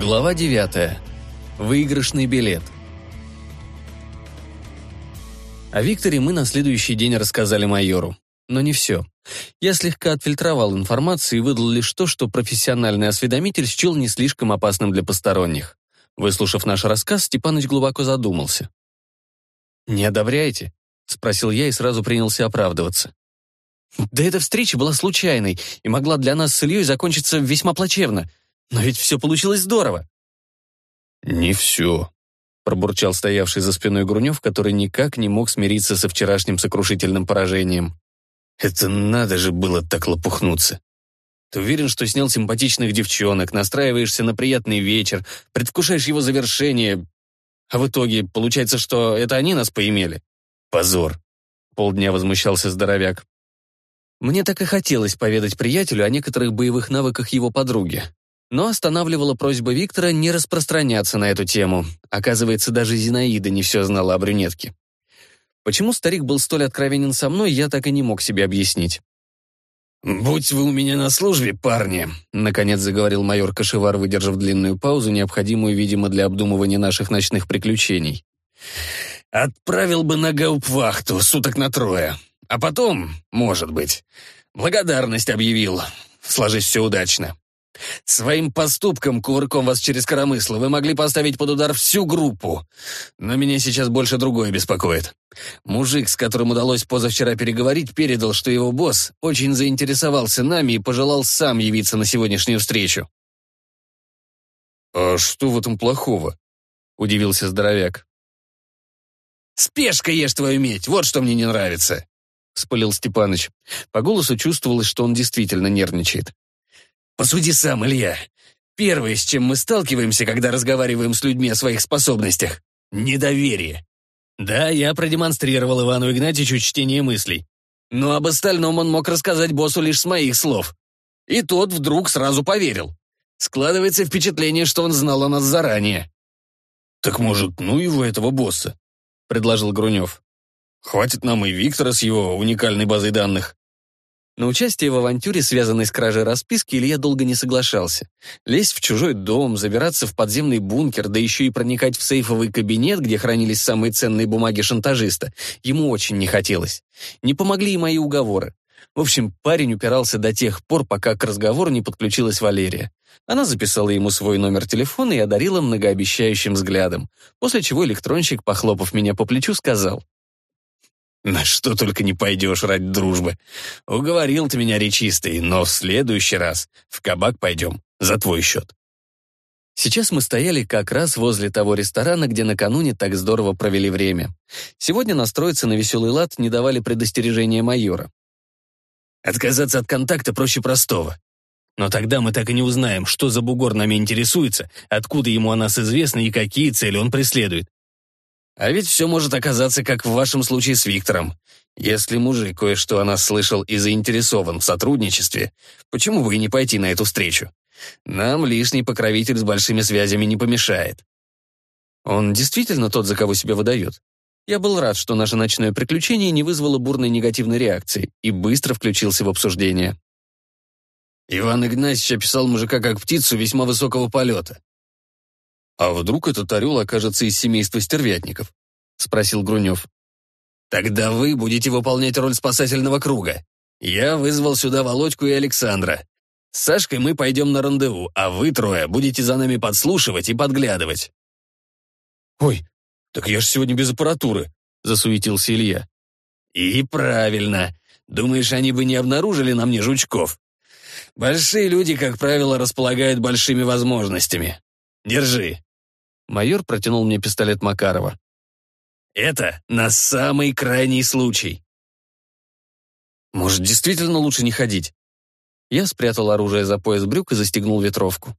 Глава 9. Выигрышный билет. О Викторе мы на следующий день рассказали майору. Но не все. Я слегка отфильтровал информацию и выдал лишь то, что профессиональный осведомитель счел не слишком опасным для посторонних. Выслушав наш рассказ, Степаныч глубоко задумался. «Не одобряете?» — спросил я и сразу принялся оправдываться. «Да эта встреча была случайной и могла для нас с Ильей закончиться весьма плачевно. Но ведь все получилось здорово». «Не все», — пробурчал стоявший за спиной Грунев, который никак не мог смириться со вчерашним сокрушительным поражением. «Это надо же было так лопухнуться. Ты уверен, что снял симпатичных девчонок, настраиваешься на приятный вечер, предвкушаешь его завершение, а в итоге получается, что это они нас поимели? Позор!» Полдня возмущался здоровяк. Мне так и хотелось поведать приятелю о некоторых боевых навыках его подруги. Но останавливала просьба Виктора не распространяться на эту тему. Оказывается, даже Зинаида не все знала о брюнетке. Почему старик был столь откровенен со мной, я так и не мог себе объяснить. «Будь вы у меня на службе, парни», — наконец заговорил майор Кашевар, выдержав длинную паузу, необходимую, видимо, для обдумывания наших ночных приключений. «Отправил бы на гауптвахту суток на трое. А потом, может быть, благодарность объявил. Сложись все удачно. Своим поступком, кувырком вас через коромысло, вы могли поставить под удар всю группу. Но меня сейчас больше другое беспокоит. Мужик, с которым удалось позавчера переговорить, передал, что его босс очень заинтересовался нами и пожелал сам явиться на сегодняшнюю встречу. «А что в этом плохого?» — удивился здоровяк. «Спешка ешь твою медь, вот что мне не нравится!» — вспылил Степаныч. По голосу чувствовалось, что он действительно нервничает. Посуди сам, Илья. Первое, с чем мы сталкиваемся, когда разговариваем с людьми о своих способностях — недоверие. Да, я продемонстрировал Ивану Игнатьевичу чтение мыслей. Но об остальном он мог рассказать боссу лишь с моих слов. И тот вдруг сразу поверил. Складывается впечатление, что он знал о нас заранее. «Так, может, ну его, этого босса?» — предложил Грунев. «Хватит нам и Виктора с его уникальной базой данных». На участие в авантюре, связанной с кражей расписки, Илья долго не соглашался. Лезть в чужой дом, забираться в подземный бункер, да еще и проникать в сейфовый кабинет, где хранились самые ценные бумаги шантажиста, ему очень не хотелось. Не помогли и мои уговоры. В общем, парень упирался до тех пор, пока к разговору не подключилась Валерия. Она записала ему свой номер телефона и одарила многообещающим взглядом, после чего электронщик, похлопав меня по плечу, сказал на что только не пойдешь ради дружбы. Уговорил ты меня, речистый, но в следующий раз в кабак пойдем, за твой счет. Сейчас мы стояли как раз возле того ресторана, где накануне так здорово провели время. Сегодня настроиться на веселый лад не давали предостережения майора. Отказаться от контакта проще простого. Но тогда мы так и не узнаем, что за бугор нами интересуется, откуда ему о нас известно и какие цели он преследует. А ведь все может оказаться, как в вашем случае с Виктором. Если мужик кое-что о нас слышал и заинтересован в сотрудничестве, почему бы и не пойти на эту встречу? Нам лишний покровитель с большими связями не помешает. Он действительно тот, за кого себя выдает? Я был рад, что наше ночное приключение не вызвало бурной негативной реакции и быстро включился в обсуждение. Иван Игнатьевич описал мужика как птицу весьма высокого полета. «А вдруг этот орел окажется из семейства стервятников?» — спросил Грунев. «Тогда вы будете выполнять роль спасательного круга. Я вызвал сюда Володьку и Александра. С Сашкой мы пойдем на рандеву, а вы трое будете за нами подслушивать и подглядывать». «Ой, так я же сегодня без аппаратуры», — засуетился Илья. «И правильно. Думаешь, они бы не обнаружили на мне жучков? Большие люди, как правило, располагают большими возможностями. Держи». Майор протянул мне пистолет Макарова. «Это на самый крайний случай». «Может, действительно лучше не ходить?» Я спрятал оружие за пояс брюк и застегнул ветровку.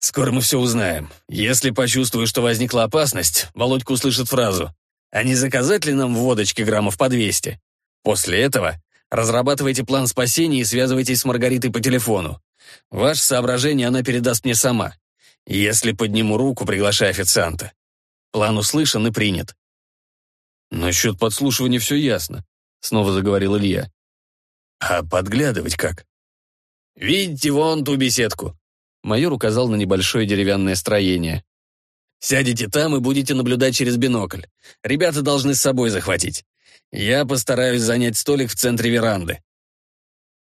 «Скоро мы все узнаем. Если почувствую, что возникла опасность, Володька услышит фразу «А не заказать ли нам водочки граммов по 200?» После этого разрабатывайте план спасения и связывайтесь с Маргаритой по телефону. Ваше соображение она передаст мне сама. Если подниму руку, приглашая официанта. План услышан и принят. Насчет подслушивания все ясно, снова заговорил Илья. А подглядывать как? Видите вон ту беседку? Майор указал на небольшое деревянное строение. «Сядете там и будете наблюдать через бинокль. Ребята должны с собой захватить. Я постараюсь занять столик в центре веранды».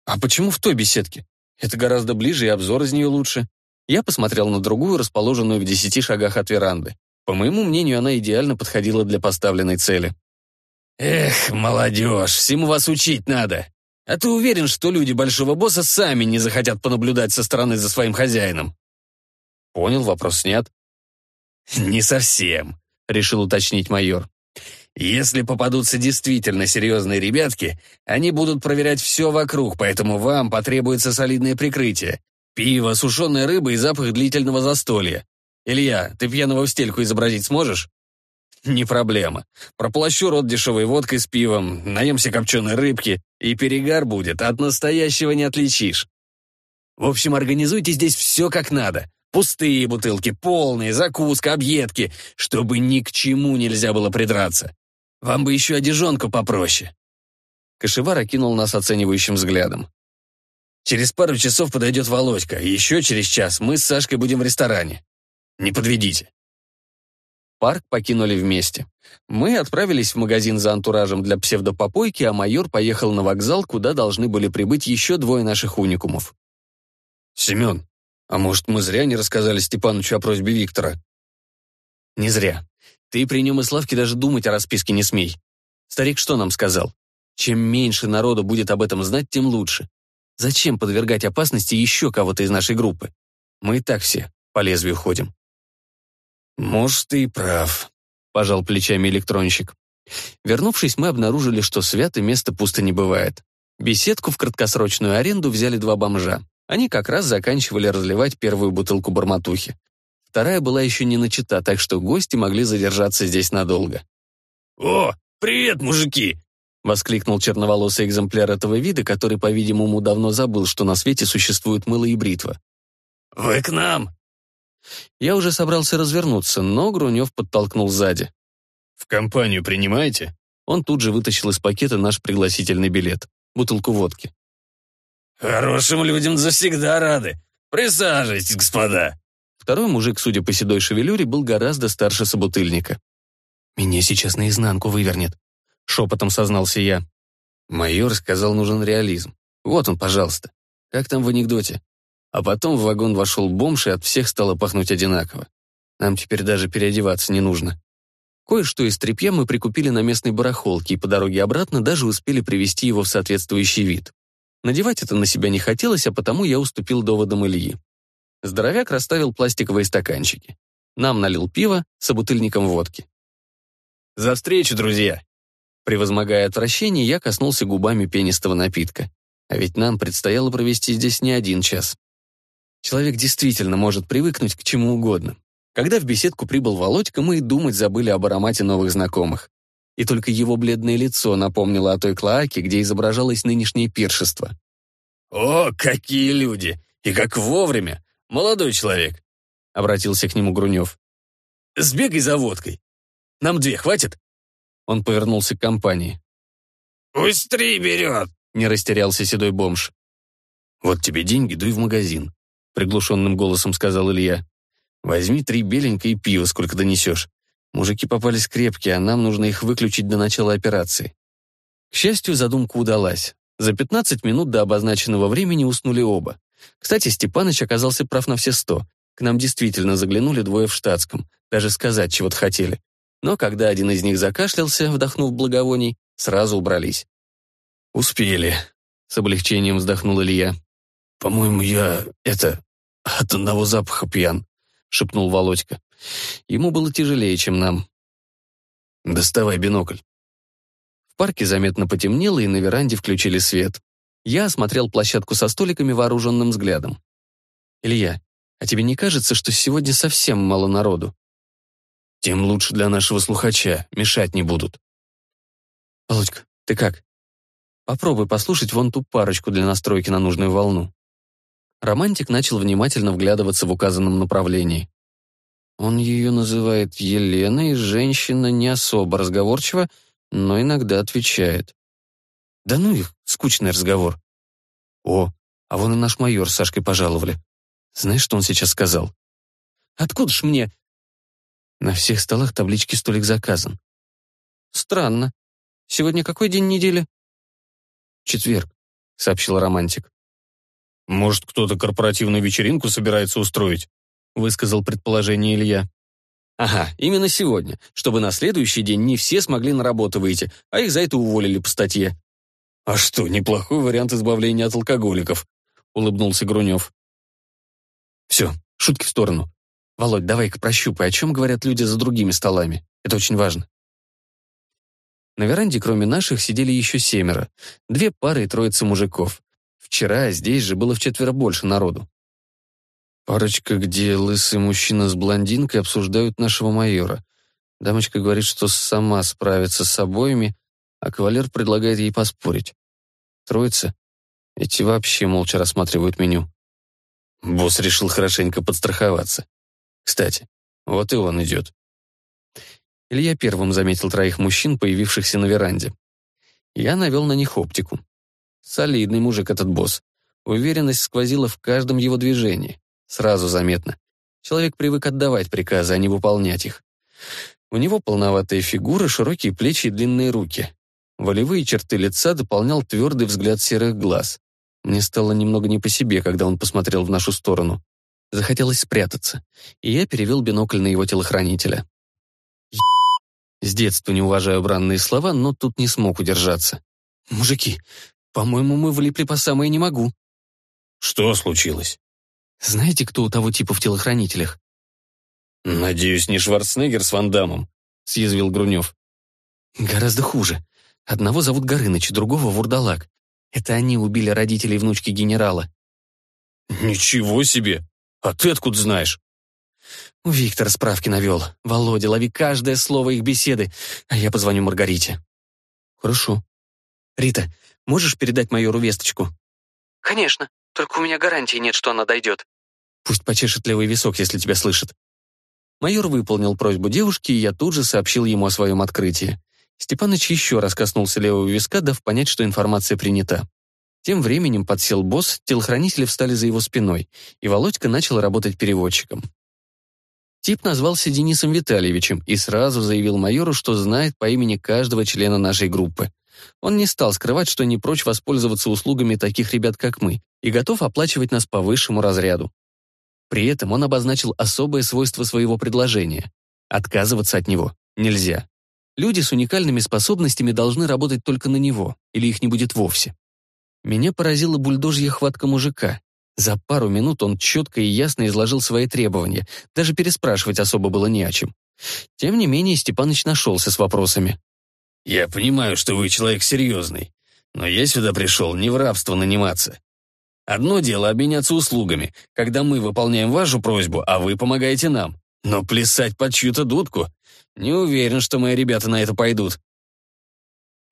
«А почему в той беседке? Это гораздо ближе, и обзор из нее лучше». Я посмотрел на другую, расположенную в десяти шагах от веранды. По моему мнению, она идеально подходила для поставленной цели. «Эх, молодежь, всему вас учить надо. А ты уверен, что люди большого босса сами не захотят понаблюдать со стороны за своим хозяином?» «Понял, вопрос снят». «Не совсем», — решил уточнить майор. «Если попадутся действительно серьезные ребятки, они будут проверять все вокруг, поэтому вам потребуется солидное прикрытие. Пиво, сушеная рыба и запах длительного застолья. Илья, ты пьяного в стельку изобразить сможешь? Не проблема. Проплащу рот дешевой водкой с пивом, наемся копченой рыбки, и перегар будет, от настоящего не отличишь. В общем, организуйте здесь все как надо. Пустые бутылки, полные, закуска, объедки, чтобы ни к чему нельзя было придраться. Вам бы еще одежонку попроще. Кашевар окинул нас оценивающим взглядом. Через пару часов подойдет Володька, и еще через час мы с Сашкой будем в ресторане. Не подведите. Парк покинули вместе. Мы отправились в магазин за антуражем для псевдопопойки, а майор поехал на вокзал, куда должны были прибыть еще двое наших уникумов. «Семен, а может, мы зря не рассказали Степанычу о просьбе Виктора?» «Не зря. Ты при нем и Славке даже думать о расписке не смей. Старик что нам сказал? Чем меньше народу будет об этом знать, тем лучше. Зачем подвергать опасности еще кого-то из нашей группы? Мы и так все по лезвию ходим. «Может, ты и прав», — пожал плечами электронщик. Вернувшись, мы обнаружили, что свято место пусто не бывает. Беседку в краткосрочную аренду взяли два бомжа. Они как раз заканчивали разливать первую бутылку барматухи. Вторая была еще не начата, так что гости могли задержаться здесь надолго. «О, привет, мужики!» — воскликнул черноволосый экземпляр этого вида, который, по-видимому, давно забыл, что на свете существует мыло и бритва. «Вы к нам?» Я уже собрался развернуться, но Грунев подтолкнул сзади. «В компанию принимаете?» Он тут же вытащил из пакета наш пригласительный билет, бутылку водки. «Хорошим людям завсегда рады. Присаживайтесь, господа». Второй мужик, судя по седой шевелюре, был гораздо старше собутыльника. «Меня сейчас наизнанку вывернет», — шепотом сознался я. Майор сказал, нужен реализм. Вот он, пожалуйста. Как там в анекдоте? А потом в вагон вошел бомж, и от всех стало пахнуть одинаково. Нам теперь даже переодеваться не нужно. Кое-что из тряпья мы прикупили на местной барахолке, и по дороге обратно даже успели привести его в соответствующий вид. Надевать это на себя не хотелось, а потому я уступил доводам Ильи. Здоровяк расставил пластиковые стаканчики. Нам налил пиво, собутыльником водки. «За встречу, друзья!» Превозмогая отвращение, я коснулся губами пенистого напитка. А ведь нам предстояло провести здесь не один час. Человек действительно может привыкнуть к чему угодно. Когда в беседку прибыл Володька, мы и думать забыли об аромате новых знакомых. И только его бледное лицо напомнило о той клоаке, где изображалось нынешнее пиршество. «О, какие люди! И как вовремя! Молодой человек!» — обратился к нему Грунев. «Сбегай за водкой. Нам две хватит?» Он повернулся к компании. «Пусть три берет!» — не растерялся седой бомж. «Вот тебе деньги, дуй в магазин. — приглушенным голосом сказал Илья. «Возьми три беленька и пиво, сколько донесешь. Мужики попались крепкие, а нам нужно их выключить до начала операции». К счастью, задумка удалась. За 15 минут до обозначенного времени уснули оба. Кстати, Степаныч оказался прав на все сто. К нам действительно заглянули двое в штатском. Даже сказать чего-то хотели. Но когда один из них закашлялся, вдохнув благовоний, сразу убрались. «Успели», — с облегчением вздохнул Илья. «По-моему, я, это, от одного запаха пьян», — шепнул Володька. Ему было тяжелее, чем нам. «Доставай бинокль». В парке заметно потемнело, и на веранде включили свет. Я осмотрел площадку со столиками вооруженным взглядом. «Илья, а тебе не кажется, что сегодня совсем мало народу?» «Тем лучше для нашего слухача, мешать не будут». «Володька, ты как? Попробуй послушать вон ту парочку для настройки на нужную волну». Романтик начал внимательно вглядываться в указанном направлении. Он ее называет Еленой, женщина не особо разговорчива, но иногда отвечает. Да ну их, скучный разговор. О, а вон и наш майор с Сашкой пожаловали. Знаешь, что он сейчас сказал? Откуда ж мне? На всех столах таблички «Столик заказан». Странно. Сегодня какой день недели? Четверг, сообщил романтик. Может, кто-то корпоративную вечеринку собирается устроить? Высказал предположение Илья. Ага, именно сегодня, чтобы на следующий день не все смогли на работу выйти, а их за это уволили по статье. А что, неплохой вариант избавления от алкоголиков, улыбнулся Грунев. Все, шутки в сторону. Володь, давай-ка прощупай, о чем говорят люди за другими столами. Это очень важно. На веранде, кроме наших, сидели еще семеро. Две пары и троица мужиков. Вчера здесь же было вчетверо больше народу. Парочка, где лысый мужчина с блондинкой обсуждают нашего майора. Дамочка говорит, что сама справится с обоими, а кавалер предлагает ей поспорить. Троица? Эти вообще молча рассматривают меню. Босс решил хорошенько подстраховаться. Кстати, вот и он идет. Илья первым заметил троих мужчин, появившихся на веранде. Я навел на них оптику. Солидный мужик этот босс. Уверенность сквозила в каждом его движении. Сразу заметно. Человек привык отдавать приказы, а не выполнять их. У него полноватая фигура, широкие плечи и длинные руки. Волевые черты лица дополнял твердый взгляд серых глаз. Мне стало немного не по себе, когда он посмотрел в нашу сторону. Захотелось спрятаться, и я перевел бинокль на его телохранителя. С детства не уважаю бранные слова, но тут не смог удержаться. «Мужики, по-моему, мы влипли по самое не могу». «Что случилось?» Знаете, кто у того типа в телохранителях?» «Надеюсь, не Шварценеггер с Вандамом», — съязвил Грунев. «Гораздо хуже. Одного зовут Горыныч, другого — Вурдалак. Это они убили родителей внучки генерала». «Ничего себе! А ты откуда знаешь?» У Виктора справки навел. Володя, лови каждое слово их беседы, а я позвоню Маргарите. Хорошо. Рита, можешь передать майору весточку? Конечно, только у меня гарантии нет, что она дойдет. Пусть почешет левый висок, если тебя слышит. Майор выполнил просьбу девушки, и я тут же сообщил ему о своем открытии. Степаныч еще раз коснулся левого виска, дав понять, что информация принята. Тем временем подсел босс, телохранители встали за его спиной, и Володька начал работать переводчиком. Тип назвался Денисом Витальевичем и сразу заявил майору, что знает по имени каждого члена нашей группы. Он не стал скрывать, что не прочь воспользоваться услугами таких ребят, как мы, и готов оплачивать нас по высшему разряду. При этом он обозначил особое свойство своего предложения. Отказываться от него нельзя. Люди с уникальными способностями должны работать только на него, или их не будет вовсе. Меня поразила бульдожья хватка мужика. За пару минут он четко и ясно изложил свои требования, даже переспрашивать особо было не о чем. Тем не менее, Степаныч нашелся с вопросами. «Я понимаю, что вы человек серьезный, но я сюда пришел не в рабство наниматься. Одно дело обменяться услугами, когда мы выполняем вашу просьбу, а вы помогаете нам. Но плясать под чью-то дудку? Не уверен, что мои ребята на это пойдут».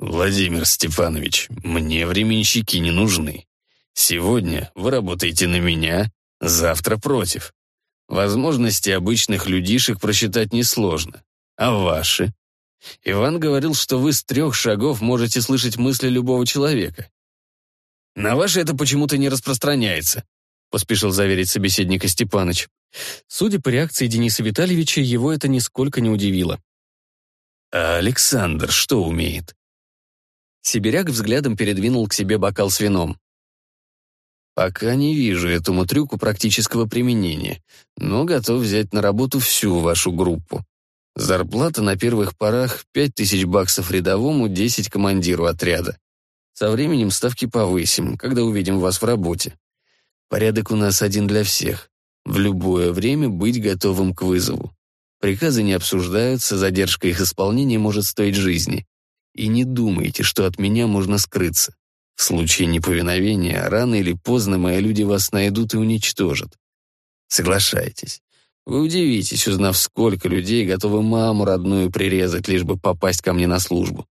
«Владимир Степанович, мне временщики не нужны. Сегодня вы работаете на меня, завтра против. Возможности обычных людишек просчитать несложно. А ваши? Иван говорил, что вы с трех шагов можете слышать мысли любого человека. На ваши это почему-то не распространяется, поспешил заверить собеседника Степаныч. Судя по реакции Дениса Витальевича, его это нисколько не удивило. «А Александр что умеет?» Сибиряк взглядом передвинул к себе бокал с вином. Пока не вижу этому трюку практического применения, но готов взять на работу всю вашу группу. Зарплата на первых порах 5000 баксов рядовому, 10 командиру отряда. Со временем ставки повысим, когда увидим вас в работе. Порядок у нас один для всех. В любое время быть готовым к вызову. Приказы не обсуждаются, задержка их исполнения может стоить жизни. И не думайте, что от меня можно скрыться. В случае неповиновения, рано или поздно мои люди вас найдут и уничтожат. Соглашайтесь. Вы удивитесь, узнав, сколько людей готовы маму родную прирезать, лишь бы попасть ко мне на службу.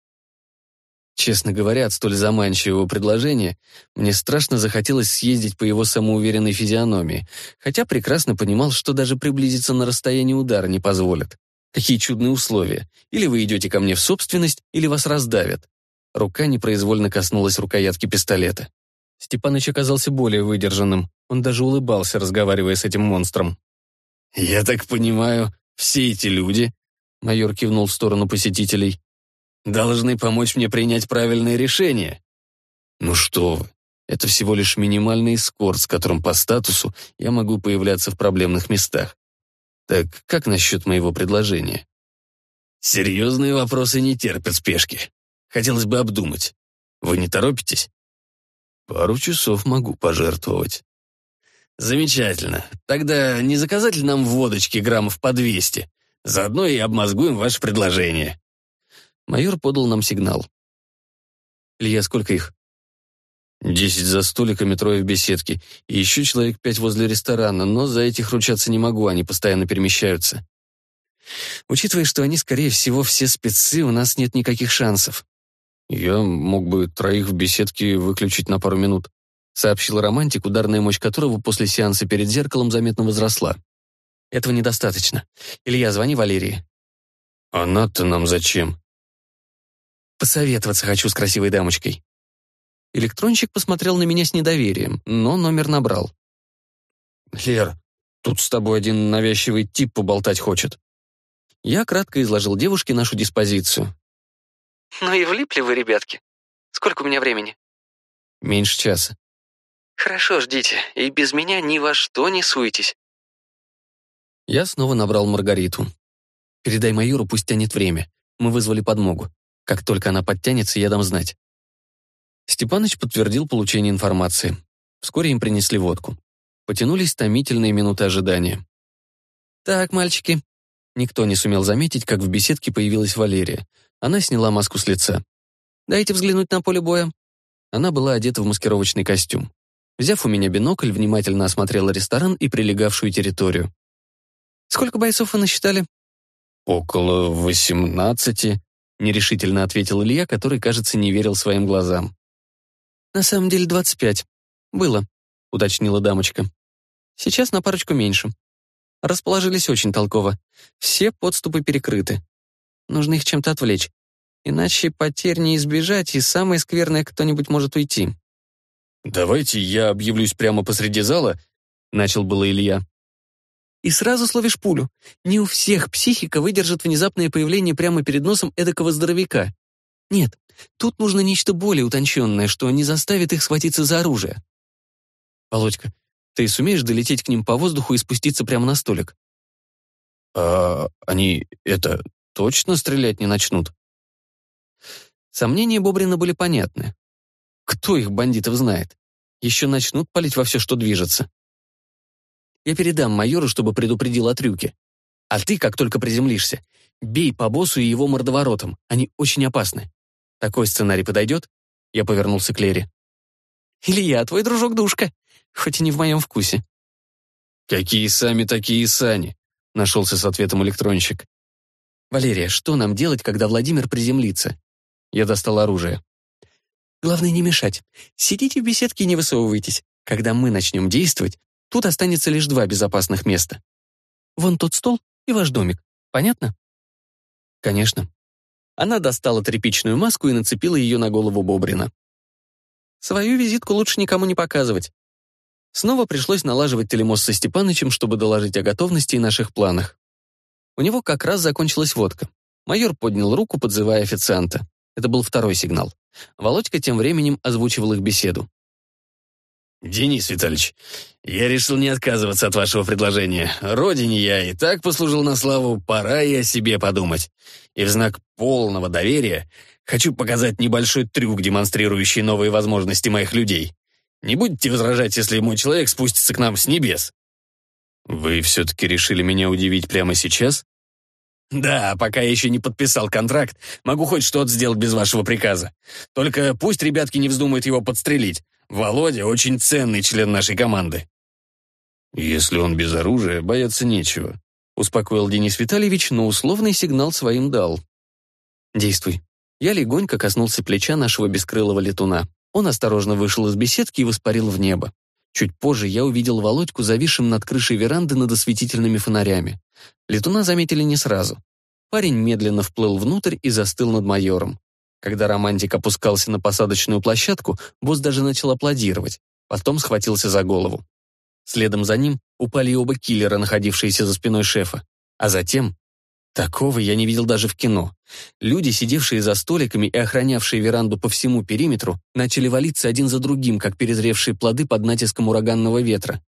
Честно говоря, от столь заманчивого предложения мне страшно захотелось съездить по его самоуверенной физиономии, хотя прекрасно понимал, что даже приблизиться на расстояние удара не позволят. Какие чудные условия. Или вы идете ко мне в собственность, или вас раздавят. Рука непроизвольно коснулась рукоятки пистолета. Степаныч оказался более выдержанным. Он даже улыбался, разговаривая с этим монстром. «Я так понимаю, все эти люди...» Майор кивнул в сторону посетителей. «Должны помочь мне принять правильное решение». «Ну что вы, это всего лишь минимальный эскорт, с которым по статусу я могу появляться в проблемных местах. Так как насчет моего предложения?» «Серьезные вопросы не терпят спешки. Хотелось бы обдумать. Вы не торопитесь?» «Пару часов могу пожертвовать». «Замечательно. Тогда не заказать ли нам водочки граммов по двести? Заодно и обмозгуем ваше предложение». Майор подал нам сигнал. «Илья, сколько их?» «Десять за столиками, трое в беседке, и еще человек пять возле ресторана, но за этих ручаться не могу, они постоянно перемещаются». «Учитывая, что они, скорее всего, все спецы, у нас нет никаких шансов». «Я мог бы троих в беседке выключить на пару минут», сообщил романтик, ударная мощь которого после сеанса перед зеркалом заметно возросла. «Этого недостаточно. Илья, звони Валерии». «Она-то нам зачем?» «Посоветоваться хочу с красивой дамочкой». Электронщик посмотрел на меня с недоверием, но номер набрал. «Лер, тут с тобой один навязчивый тип поболтать хочет». Я кратко изложил девушке нашу диспозицию. «Ну и влипли вы, ребятки. Сколько у меня времени?» «Меньше часа». «Хорошо, ждите, и без меня ни во что не суетесь». Я снова набрал Маргариту. «Передай майору, пусть тянет время. Мы вызвали подмогу. Как только она подтянется, я дам знать». Степаныч подтвердил получение информации. Вскоре им принесли водку. Потянулись томительные минуты ожидания. «Так, мальчики». Никто не сумел заметить, как в беседке появилась Валерия. Она сняла маску с лица. «Дайте взглянуть на поле боя». Она была одета в маскировочный костюм. Взяв у меня бинокль, внимательно осмотрела ресторан и прилегавшую территорию. «Сколько бойцов вы насчитали?» «Около восемнадцати», — нерешительно ответил Илья, который, кажется, не верил своим глазам. «На самом деле двадцать пять. Было», — уточнила дамочка. «Сейчас на парочку меньше. Расположились очень толково. Все подступы перекрыты. Нужно их чем-то отвлечь. Иначе потерь не избежать, и самое скверное, кто-нибудь может уйти. «Давайте я объявлюсь прямо посреди зала», — начал было Илья. «И сразу словишь пулю. Не у всех психика выдержит внезапное появление прямо перед носом эдакого здоровяка. Нет, тут нужно нечто более утонченное, что не заставит их схватиться за оружие. Володька, ты сумеешь долететь к ним по воздуху и спуститься прямо на столик? А они, это, точно стрелять не начнут? Сомнения Бобрина были понятны. Кто их, бандитов, знает? Еще начнут палить во все, что движется. Я передам майору, чтобы предупредил о трюке. А ты, как только приземлишься, бей по боссу и его мордоворотам. Они очень опасны. Такой сценарий подойдет? Я повернулся к Лере. Или я, твой дружок-душка, хоть и не в моем вкусе. Какие сами, такие сани, нашелся с ответом электронщик. Валерия, что нам делать, когда Владимир приземлится? Я достал оружие. Главное не мешать. Сидите в беседке и не высовывайтесь. Когда мы начнем действовать, тут останется лишь два безопасных места. Вон тот стол и ваш домик. Понятно? Конечно. Она достала тряпичную маску и нацепила ее на голову Бобрина. Свою визитку лучше никому не показывать. Снова пришлось налаживать телемост со Степанычем, чтобы доложить о готовности и наших планах. У него как раз закончилась водка. Майор поднял руку, подзывая официанта. Это был второй сигнал. Володька тем временем озвучивал их беседу. «Денис Витальевич, я решил не отказываться от вашего предложения. Родине я и так послужил на славу, пора и о себе подумать. И в знак полного доверия хочу показать небольшой трюк, демонстрирующий новые возможности моих людей. Не будете возражать, если мой человек спустится к нам с небес?» «Вы все-таки решили меня удивить прямо сейчас?» Да, пока я еще не подписал контракт, могу хоть что-то сделать без вашего приказа. Только пусть ребятки не вздумают его подстрелить. Володя очень ценный член нашей команды. Если он без оружия, бояться нечего, успокоил Денис Витальевич, но условный сигнал своим дал. Действуй. Я легонько коснулся плеча нашего бескрылого летуна. Он осторожно вышел из беседки и воспарил в небо. Чуть позже я увидел Володьку, зависшим над крышей веранды над осветительными фонарями. Летуна заметили не сразу. Парень медленно вплыл внутрь и застыл над майором. Когда романтик опускался на посадочную площадку, босс даже начал аплодировать, потом схватился за голову. Следом за ним упали оба киллера, находившиеся за спиной шефа. А затем... Такого я не видел даже в кино. Люди, сидевшие за столиками и охранявшие веранду по всему периметру, начали валиться один за другим, как перезревшие плоды под натиском ураганного ветра.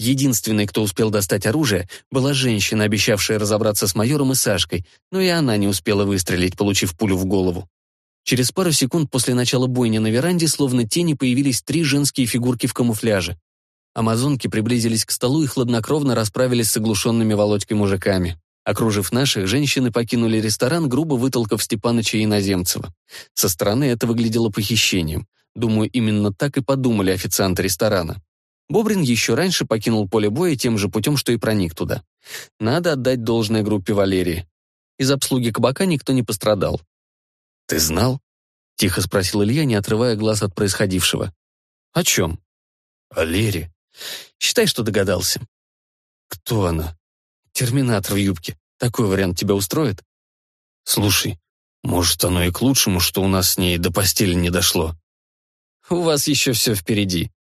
Единственной, кто успел достать оружие, была женщина, обещавшая разобраться с майором и Сашкой, но и она не успела выстрелить, получив пулю в голову. Через пару секунд после начала бойни на веранде, словно тени, появились три женские фигурки в камуфляже. Амазонки приблизились к столу и хладнокровно расправились с оглушенными Володькой мужиками. Окружив наших, женщины покинули ресторан, грубо вытолкав Степаныча и Иноземцева. Со стороны это выглядело похищением. Думаю, именно так и подумали официанты ресторана. Бобрин еще раньше покинул поле боя тем же путем, что и проник туда. Надо отдать должное группе Валерии. Из обслуги кабака никто не пострадал. «Ты знал?» — тихо спросил Илья, не отрывая глаз от происходившего. «О чем?» «О Лере. Считай, что догадался». «Кто она?» «Терминатор в юбке. Такой вариант тебя устроит?» «Слушай, может, оно и к лучшему, что у нас с ней до постели не дошло». «У вас еще все впереди».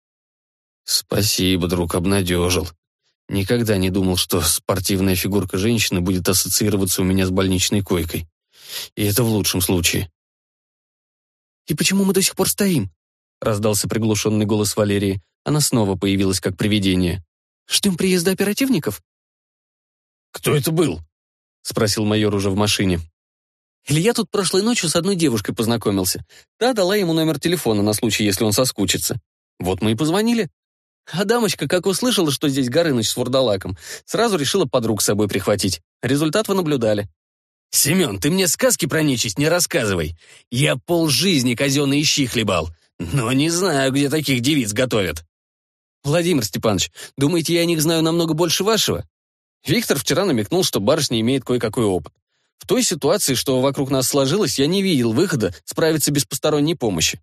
«Спасибо, друг, обнадежил. Никогда не думал, что спортивная фигурка женщины будет ассоциироваться у меня с больничной койкой. И это в лучшем случае». «И почему мы до сих пор стоим?» — раздался приглушенный голос Валерии. Она снова появилась как привидение. «Ждем приезда оперативников?» «Кто это был?» — спросил майор уже в машине. Илья тут прошлой ночью с одной девушкой познакомился. Та дала ему номер телефона на случай, если он соскучится. Вот мы и позвонили. А дамочка, как услышала, что здесь Горыныч с вурдалаком, сразу решила подруг с собой прихватить. Результат вы наблюдали. «Семен, ты мне сказки про нечисть не рассказывай. Я полжизни казенные щи хлебал, но не знаю, где таких девиц готовят». «Владимир Степанович, думаете, я о них знаю намного больше вашего? Виктор вчера намекнул, что барышня имеет кое-какой опыт. В той ситуации, что вокруг нас сложилось, я не видел выхода справиться без посторонней помощи.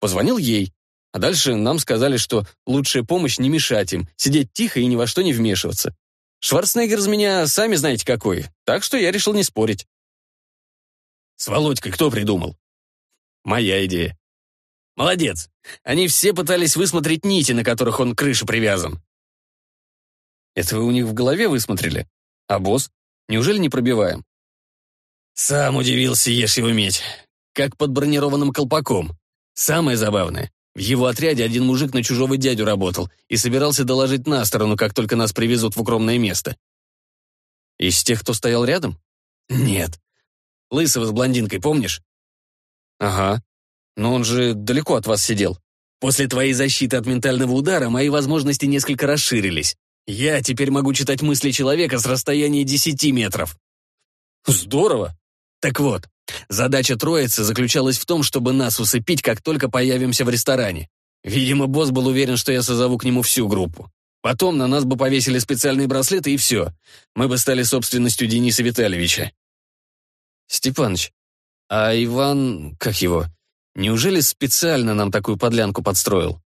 Позвонил ей, а дальше нам сказали, что лучшая помощь не мешать им, сидеть тихо и ни во что не вмешиваться. Шварценеггер из меня сами знаете какой, так что я решил не спорить. С Володькой кто придумал? Моя идея. Молодец. Они все пытались высмотреть нити, на которых он к крыше привязан. Это вы у них в голове высмотрели? А босс? Неужели не пробиваем? Сам удивился, ешь его медь. Как под бронированным колпаком. Самое забавное, в его отряде один мужик на чужого дядю работал и собирался доложить на сторону, как только нас привезут в укромное место. Из тех, кто стоял рядом? Нет. Лысого с блондинкой, помнишь? Ага. Но он же далеко от вас сидел. После твоей защиты от ментального удара мои возможности несколько расширились. Я теперь могу читать мысли человека с расстояния 10 метров. Здорово. Так вот, задача троицы заключалась в том, чтобы нас усыпить, как только появимся в ресторане. Видимо, босс был уверен, что я созову к нему всю группу. Потом на нас бы повесили специальные браслеты, и все. Мы бы стали собственностью Дениса Витальевича. Степаныч, а Иван, как его, неужели специально нам такую подлянку подстроил?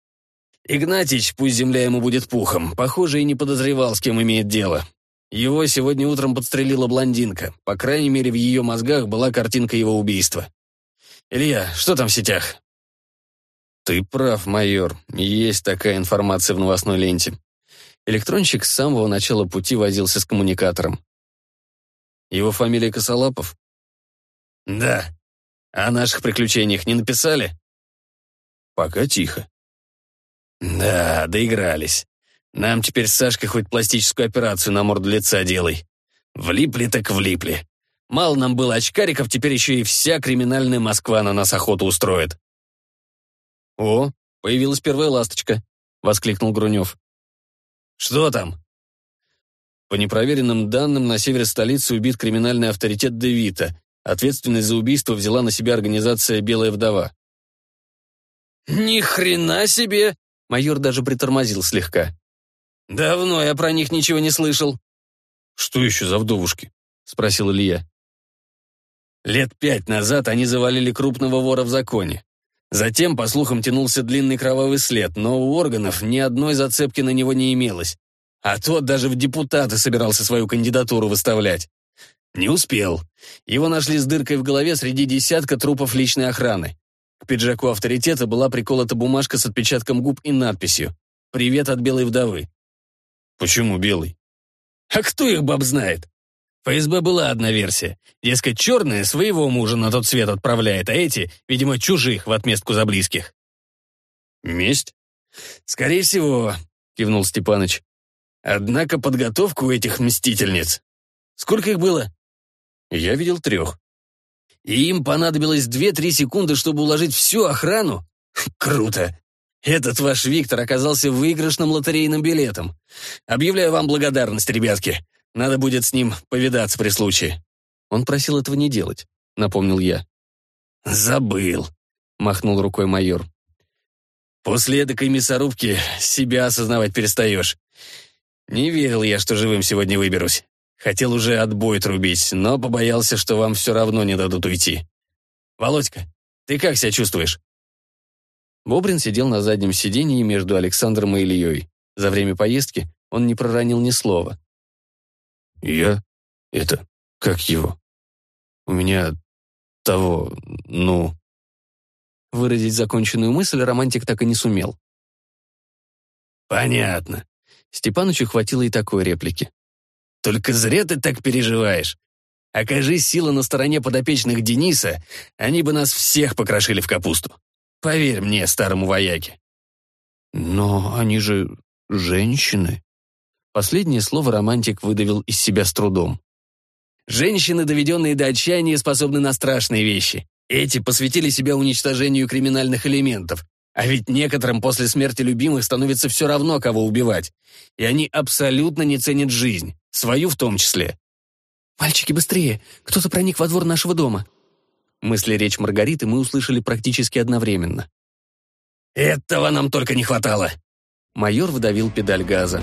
Игнатьич, пусть земля ему будет пухом, похоже, и не подозревал, с кем имеет дело. Его сегодня утром подстрелила блондинка. По крайней мере, в ее мозгах была картинка его убийства. Илья, что там в сетях? Ты прав, майор. Есть такая информация в новостной ленте. Электронщик с самого начала пути возился с коммуникатором. Его фамилия Косолапов? Да. О наших приключениях не написали? Пока тихо. Да, доигрались. Нам теперь с Сашкой хоть пластическую операцию на морду лица делай. Влипли так влипли. Мало нам было очкариков, теперь еще и вся криминальная Москва на нас охоту устроит. «О, появилась первая ласточка», — воскликнул Грунев. «Что там?» По непроверенным данным, на севере столицы убит криминальный авторитет Девита. Ответственность за убийство взяла на себя организация «Белая вдова». «Ни хрена себе!» Майор даже притормозил слегка. «Давно я про них ничего не слышал». «Что еще за вдовушки?» — спросил Илья. Лет пять назад они завалили крупного вора в законе. Затем, по слухам, тянулся длинный кровавый след, но у органов ни одной зацепки на него не имелось. А тот даже в депутаты собирался свою кандидатуру выставлять. Не успел. Его нашли с дыркой в голове среди десятка трупов личной охраны. К пиджаку авторитета была приколота бумажка с отпечатком губ и надписью «Привет от белой вдовы». Почему белый? А кто их баб знает? ФСБ была одна версия. Дескать, черные своего мужа на тот свет отправляет, а эти, видимо, чужих в отместку за близких. «Месть?» «Скорее всего», — кивнул Степаныч. «Однако подготовку у этих мстительниц. Сколько их было?» «Я видел трех». «И им понадобилось две-три секунды, чтобы уложить всю охрану? Круто! Этот ваш Виктор оказался выигрышным лотерейным билетом. Объявляю вам благодарность, ребятки. Надо будет с ним повидаться при случае». Он просил этого не делать, напомнил я. «Забыл», — махнул рукой майор. «После эдакой мясорубки себя осознавать перестаешь. Не верил я, что живым сегодня выберусь. Хотел уже отбой трубить, но побоялся, что вам все равно не дадут уйти. Володька, ты как себя чувствуешь?» Бобрин сидел на заднем сиденье между Александром и Ильей. За время поездки он не проронил ни слова. «Я? Это... Как его? У меня... того... ну...» Выразить законченную мысль романтик так и не сумел. «Понятно». Степанычу хватило и такой реплики. «Только зря ты так переживаешь. Окажись сила на стороне подопечных Дениса, они бы нас всех покрошили в капусту. Поверь мне, старому вояке». «Но они же женщины». Последнее слово романтик выдавил из себя с трудом. «Женщины, доведенные до отчаяния, способны на страшные вещи. Эти посвятили себя уничтожению криминальных элементов. А ведь некоторым после смерти любимых становится все равно, кого убивать. И они абсолютно не ценят жизнь, свою в том числе. «Мальчики, быстрее! Кто-то проник во двор нашего дома!» Мысли речь Маргариты мы услышали практически одновременно. «Этого нам только не хватало!» Майор выдавил педаль газа.